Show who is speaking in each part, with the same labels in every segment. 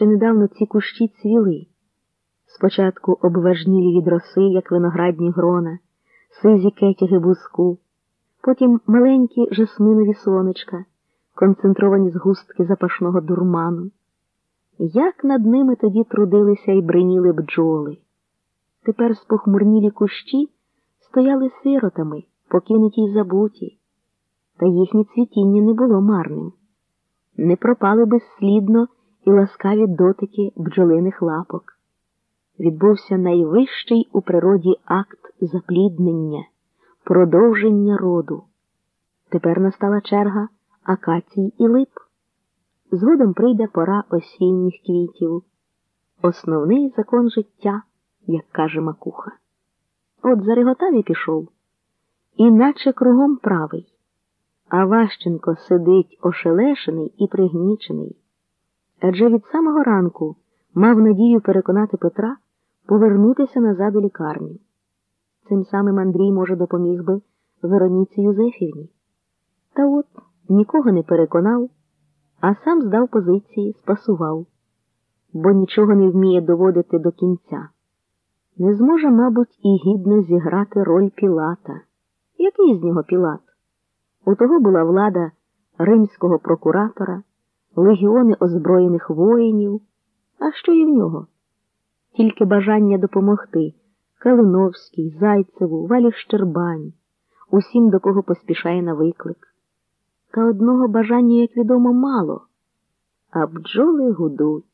Speaker 1: ще недавно ці кущі цвіли. Спочатку обважнілі від роси, як виноградні грона, сизі кетяги буску, потім маленькі жасминові сонечка, концентровані згустки запашного дурману. Як над ними тоді трудилися і бриніли бджоли. Тепер спохмурнілі кущі стояли сиротами, покинуті й забуті, та їхнє цвітіння не було марним. Не пропали безслідно і ласкаві дотики бджолиних лапок. Відбувся найвищий у природі акт запліднення, продовження роду. Тепер настала черга акацій і лип. Згодом прийде пора осінніх квітів. Основний закон життя, як каже макуха. От зареготав і пішов, іначе кругом правий. А Ващенко сидить ошелешений і пригнічений. Адже від самого ранку мав надію переконати Петра повернутися назад у лікарню. Цим самим Андрій, може, допоміг би Вероніці Юзефівні. Та от нікого не переконав, а сам здав позиції, спасував, бо нічого не вміє доводити до кінця. Не зможе, мабуть, і гідно зіграти роль Пілата. Який з нього Пілат? У того була влада римського прокуратора, легіони озброєних воїнів. А що і в нього? Тільки бажання допомогти Калиновський, Зайцеву, Валі Щербань, усім, до кого поспішає на виклик. Та одного бажання, як відомо, мало, а бджоли гудуть.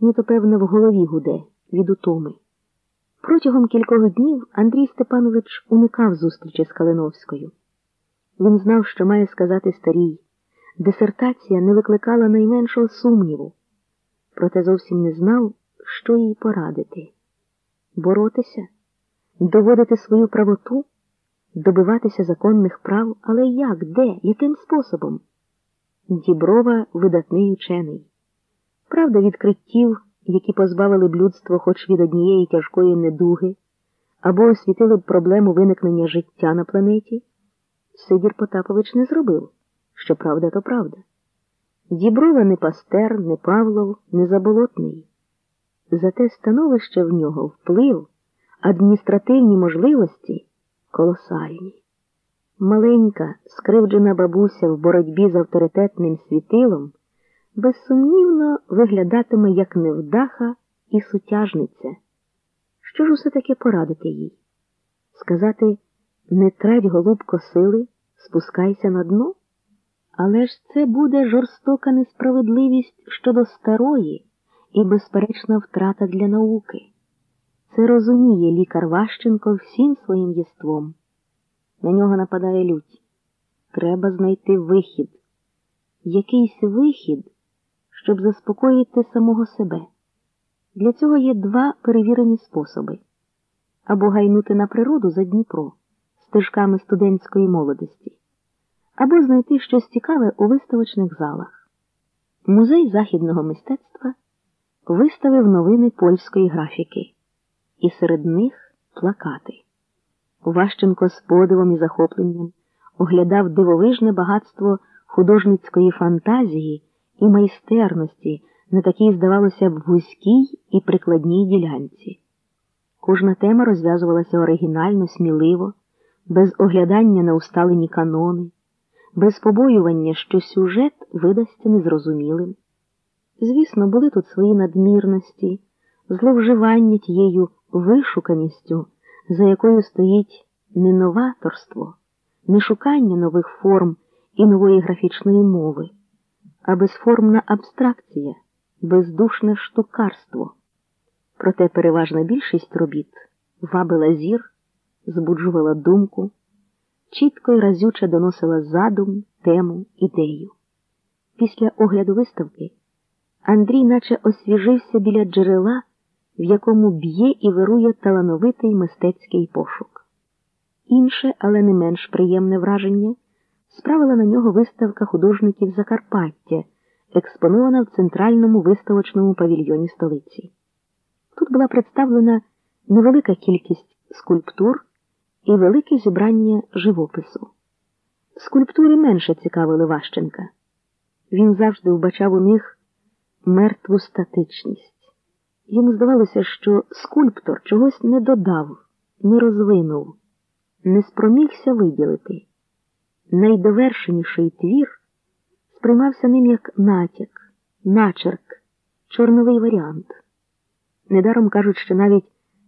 Speaker 1: Ні, то, певно, в голові гуде від утоми. Протягом кількох днів Андрій Степанович уникав зустрічі з Калиновською. Він знав, що має сказати старій. Дисертація не викликала найменшого сумніву, проте зовсім не знав, що їй порадити боротися, доводити свою правоту, добиватися законних прав, але як, де, яким способом? Діброва видатний учений. Правда, відкриттів, які позбавили б людство хоч від однієї тяжкої недуги, або освітили б проблему виникнення життя на планеті. Сидір Потапович не зробив. Що правда, то правда. Діброва не пастер, не Павлов, не заболотний. Зате становище в нього вплив, адміністративні можливості колосальні. Маленька, скривджена бабуся в боротьбі з авторитетним світилом безсумнівно виглядатиме як невдаха і сутяжниця. Що ж усе таки порадити їй? Сказати не трать голубко сили, спускайся на дно? Але ж це буде жорстока несправедливість щодо старої і безперечна втрата для науки. Це розуміє лікар Ващенко всім своїм єством. На нього нападає лють. Треба знайти вихід, якийсь вихід, щоб заспокоїти самого себе. Для цього є два перевірені способи або гайнути на природу за Дніпро стежками студентської молодості, або знайти щось цікаве у виставочних залах. Музей західного мистецтва виставив новини польської графіки, і серед них плакати. Ващенко з подивом і захопленням оглядав дивовижне багатство художницької фантазії і майстерності на такій, здавалося б, вузькій і прикладній ділянці. Кожна тема розв'язувалася оригінально, сміливо, без оглядання на усталені канони, без побоювання, що сюжет видасться незрозумілим. Звісно, були тут свої надмірності, зловживання тією вишуканістю, за якою стоїть не новаторство, не шукання нових форм і нової графічної мови, а безформна абстракція, бездушне штукарство. Проте переважна більшість робіт вабила зір, збуджувала думку, чітко й разюче доносила задум, тему, ідею. Після огляду виставки. Андрій наче освіжився біля джерела, в якому б'є і вирує талановитий мистецький пошук. Інше, але не менш приємне враження, справила на нього виставка художників Закарпаття, експонована в центральному виставочному павільйоні столиці. Тут була представлена невелика кількість скульптур і велике зібрання живопису. Скульптури менше цікавили Ващенка. Він завжди вбачав у них мертву статичність. Йому здавалося, що скульптор чогось не додав, не розвинув, не спромігся виділити. Найдовершеніший твір сприймався ним як натяк, начерк, чорновий варіант. Недаром кажуть, що навіть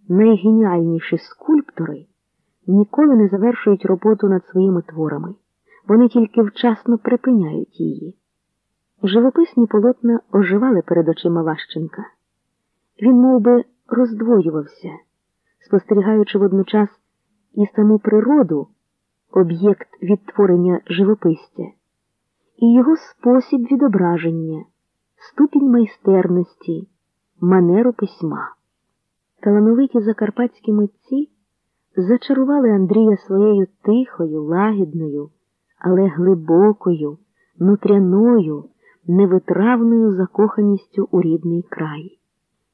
Speaker 1: найгеніальніші скульптори ніколи не завершують роботу над своїми творами, вони тільки вчасно припиняють її. Живописні полотна оживали перед очима Ващенка. Він мов би, роздвоювався, спостерігаючи водночас і саму природу, об'єкт відтворення живописця, і його спосіб відображення, ступінь майстерності, манеру письма. Талановиті закарпатські митці зачарували Андрія своєю тихою, лагідною, але глибокою, нутряною, невитравною закоханістю у рідний край.